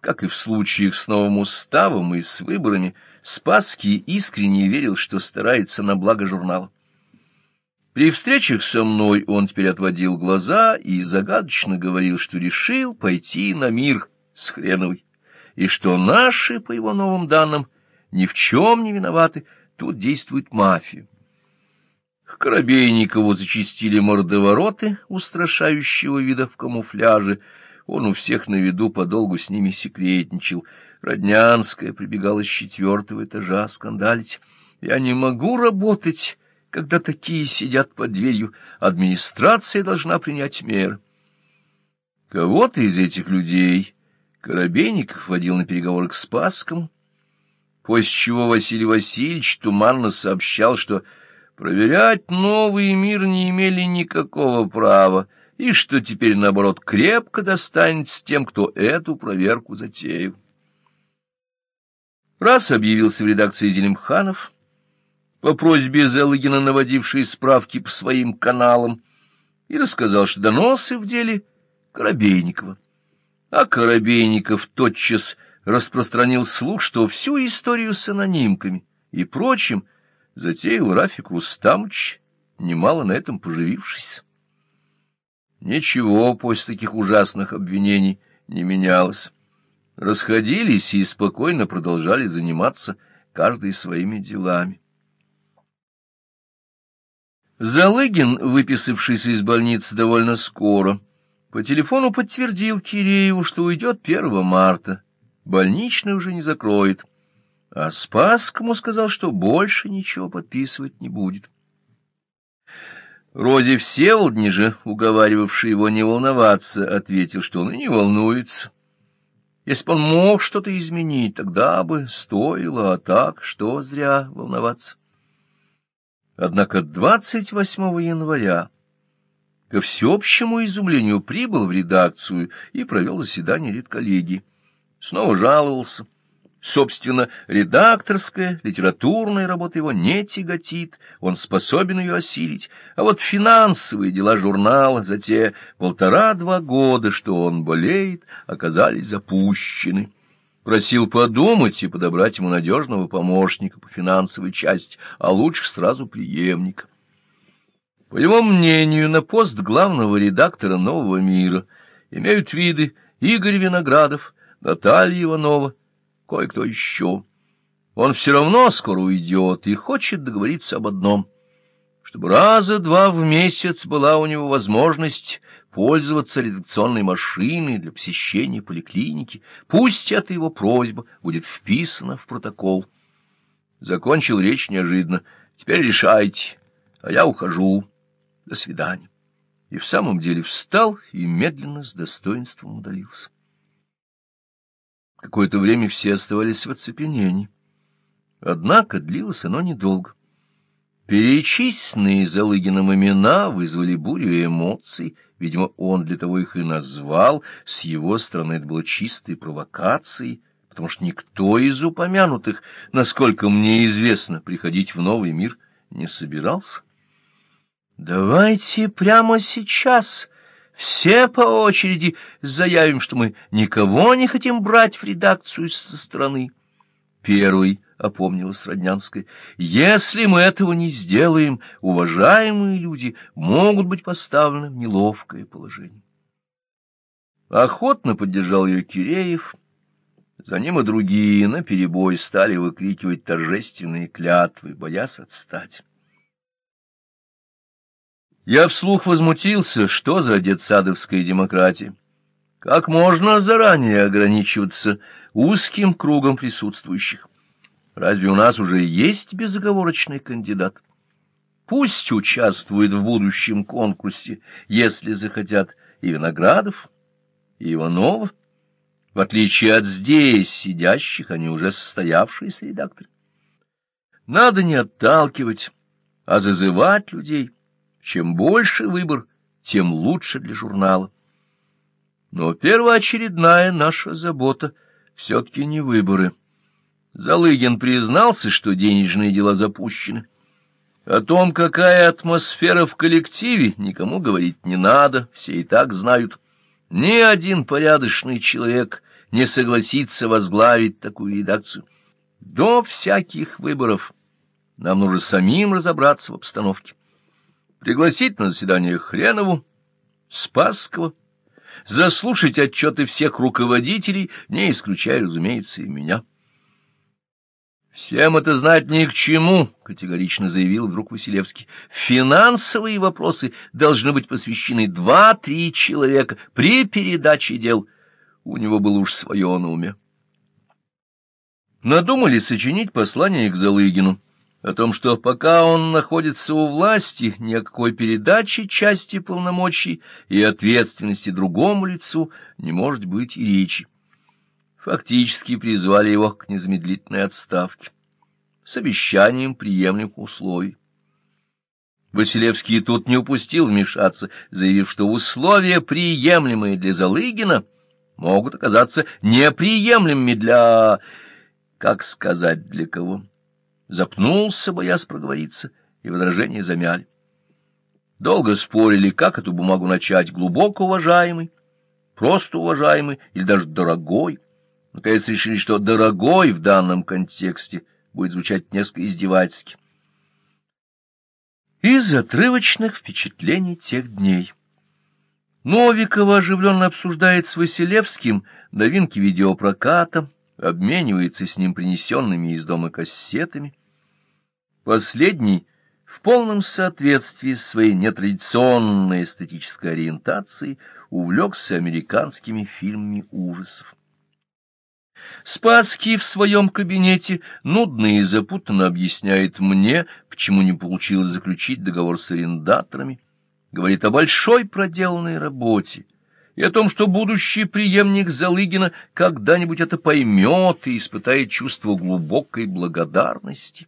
Как и в случаях с новым уставом и с выборами, Спасский искренне верил, что старается на благо журнала. При встречах со мной он теперь отводил глаза и загадочно говорил, что решил пойти на мир с Хреновой, и что наши, по его новым данным, ни в чем не виноваты, тут действует мафия. К Коробейникову зачистили мордовороты устрашающего вида в камуфляже, он у всех на виду подолгу с ними секретничал. Роднянская прибегала с четвертого этажа скандалить. «Я не могу работать!» когда такие сидят под дверью, администрация должна принять меры. Кого-то из этих людей Коробейников водил на переговоры к Спасскому, после чего Василий Васильевич туманно сообщал, что проверять новый мир не имели никакого права, и что теперь, наоборот, крепко достанется тем, кто эту проверку затеял. Раз объявился в редакции Зелимханов, по просьбе Залыгина наводивший справки по своим каналам, и рассказал, что доносы в деле Коробейникова. А Коробейников тотчас распространил слух, что всю историю с анонимками и прочим затеял Рафик Рустамович, немало на этом поживившись. Ничего после таких ужасных обвинений не менялось. Расходились и спокойно продолжали заниматься каждый своими делами. Залыгин, выписавшийся из больницы довольно скоро, по телефону подтвердил Кирееву, что уйдет 1 марта. Больничный уже не закроет. А Спасскому сказал, что больше ничего подписывать не будет. Розе Всеволодни же, уговаривавший его не волноваться, ответил, что он и не волнуется. Если бы он мог что-то изменить, тогда бы стоило, а так, что зря волноваться. Однако 28 января ко всеобщему изумлению прибыл в редакцию и провел заседание редколлегии. Снова жаловался. Собственно, редакторская, литературная работа его не тяготит, он способен ее осилить, а вот финансовые дела журнала за те полтора-два года, что он болеет, оказались запущены просил подумать и подобрать ему надежного помощника по финансовой части, а лучше сразу преемника. По его мнению, на пост главного редактора «Нового мира» имеют виды Игорь Виноградов, Наталья Иванова, кое-кто еще. Он все равно скоро уйдет и хочет договориться об одном, чтобы раза два в месяц была у него возможность пользоваться редакционной машиной для посещения поликлиники. Пусть эта его просьба будет вписана в протокол. Закончил речь неожиданно. Теперь решайте, а я ухожу. До свидания. И в самом деле встал и медленно с достоинством удалился. Какое-то время все оставались в оцепенении. Однако длилось оно недолго. Перечисленные Залыгином имена вызвали бурю эмоций, видимо, он для того их и назвал, с его стороны это было чистой провокацией, потому что никто из упомянутых, насколько мне известно, приходить в новый мир не собирался. «Давайте прямо сейчас все по очереди заявим, что мы никого не хотим брать в редакцию со стороны». Первый — опомнилась Роднянская. — Если мы этого не сделаем, уважаемые люди могут быть поставлены в неловкое положение. Охотно поддержал ее Киреев. За ним и другие наперебой стали выкрикивать торжественные клятвы, боясь отстать. Я вслух возмутился, что за детсадовская демократия. Как можно заранее ограничиваться узким кругом присутствующих? Разве у нас уже есть безоговорочный кандидат? Пусть участвует в будущем конкурсе, если захотят, и Виноградов, и Иванова. В отличие от здесь сидящих, они уже состоявшиеся редакторы. Надо не отталкивать, а зазывать людей. Чем больше выбор, тем лучше для журнала. Но первоочередная наша забота все-таки не выборы — Залыгин признался, что денежные дела запущены. О том, какая атмосфера в коллективе, никому говорить не надо, все и так знают. Ни один порядочный человек не согласится возглавить такую редакцию. До всяких выборов нам нужно самим разобраться в обстановке. Пригласить на заседание Хренову, Спасского, заслушать отчеты всех руководителей, не исключая, разумеется, и меня. «Всем это знать ни к чему», — категорично заявил вдруг Василевский. «Финансовые вопросы должны быть посвящены два-три человека при передаче дел». У него было уж свое на уме. Надумали сочинить послание к Залыгину о том, что пока он находится у власти, ни о какой передаче части полномочий и ответственности другому лицу не может быть и речи. Фактически призвали его к незамедлительной отставке с обещанием приемлемых условий. Василевский тут не упустил вмешаться, заявив, что условия, приемлемые для Залыгина, могут оказаться неприемлемыми для... как сказать, для кого? Запнулся, боясь проговориться, и возражения замяли. Долго спорили, как эту бумагу начать, глубоко уважаемый, просто уважаемый или даже дорогой. Наконец решили, что «дорогой» в данном контексте будет звучать несколько издевательски. Из отрывочных впечатлений тех дней. Новикова оживленно обсуждает с Василевским новинки видеопроката, обменивается с ним принесенными из дома кассетами. Последний в полном соответствии с своей нетрадиционной эстетической ориентацией увлекся американскими фильмами ужасов. Спасский в своем кабинете нудно и запутанно объясняет мне, почему не получилось заключить договор с арендаторами, говорит о большой проделанной работе и о том, что будущий преемник Залыгина когда-нибудь это поймет и испытает чувство глубокой благодарности.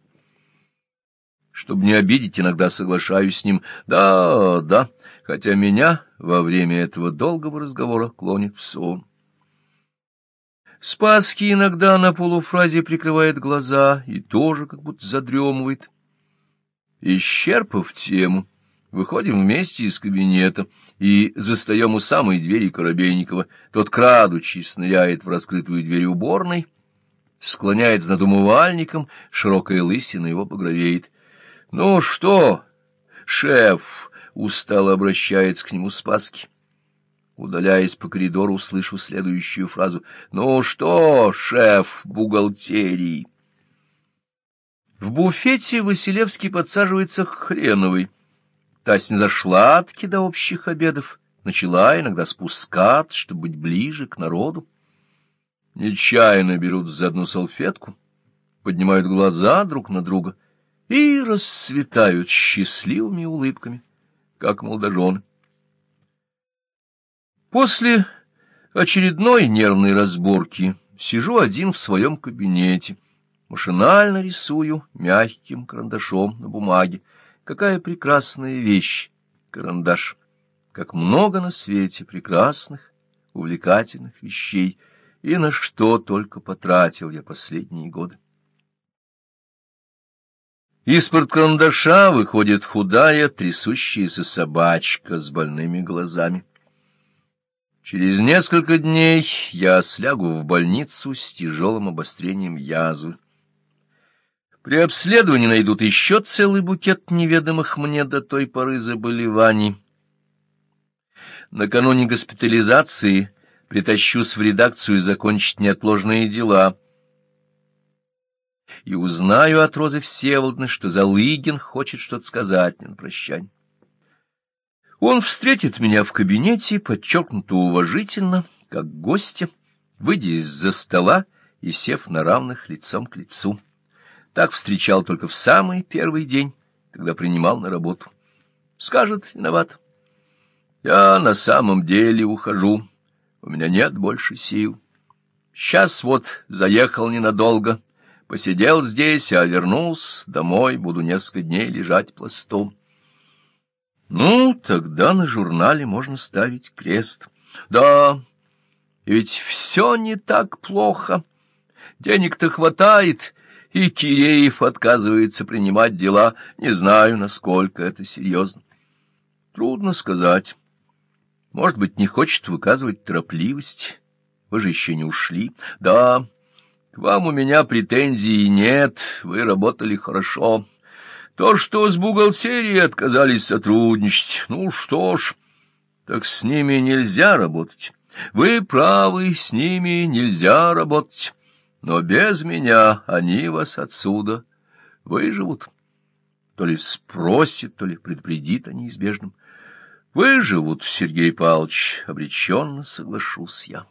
Чтобы не обидеть, иногда соглашаюсь с ним. Да, да, хотя меня во время этого долгого разговора клонит в сон. Спасский иногда на полуфразе прикрывает глаза и тоже как будто задремывает. Исчерпав тему, выходим вместе из кабинета и застаем у самой двери Коробейникова. Тот, крадучись, ныряет в раскрытую дверь уборной, склоняется над умывальником, широкая лысина его багровеет. «Ну что, шеф?» — устало обращается к нему Спаски. Удаляясь по коридору, слышу следующую фразу. «Ну что, шеф бухгалтерии?» В буфете Василевский подсаживается к Хреновой. Та снизошла от до общих обедов, начала иногда спускаться, чтобы быть ближе к народу. Нечаянно берут за одну салфетку, поднимают глаза друг на друга — и расцветают счастливыми улыбками, как молодожены. После очередной нервной разборки сижу один в своем кабинете, машинально рисую мягким карандашом на бумаге. Какая прекрасная вещь, карандаш! Как много на свете прекрасных, увлекательных вещей, и на что только потратил я последние годы. Из-под карандаша выходит худая, трясущаяся собачка с больными глазами. Через несколько дней я слягу в больницу с тяжелым обострением язвы. При обследовании найдут еще целый букет неведомых мне до той поры заболеваний. Накануне госпитализации притащусь в редакцию закончить неотложные дела — и узнаю от Розы Всеволодны, что Залыгин хочет что-то сказать мне на прощание. Он встретит меня в кабинете, подчеркнуто уважительно, как гостя, выйдя из-за стола и сев на равных лицом к лицу. Так встречал только в самый первый день, когда принимал на работу. Скажет, виноват. Я на самом деле ухожу, у меня нет больше сил. Сейчас вот заехал ненадолго, — Посидел здесь, а вернулся домой, буду несколько дней лежать пластом. Ну, тогда на журнале можно ставить крест. Да, ведь все не так плохо. Денег-то хватает, и Киреев отказывается принимать дела. Не знаю, насколько это серьезно. Трудно сказать. Может быть, не хочет выказывать торопливость. Вы же еще не ушли. Да, к вам у меня претензий нет, вы работали хорошо. То, что с бухгалтерией отказались сотрудничать, ну что ж, так с ними нельзя работать. Вы правы, с ними нельзя работать. Но без меня они вас отсюда выживут. То ли спросит, то ли предупредит о неизбежном. Выживут, Сергей Павлович, обреченно соглашусь я.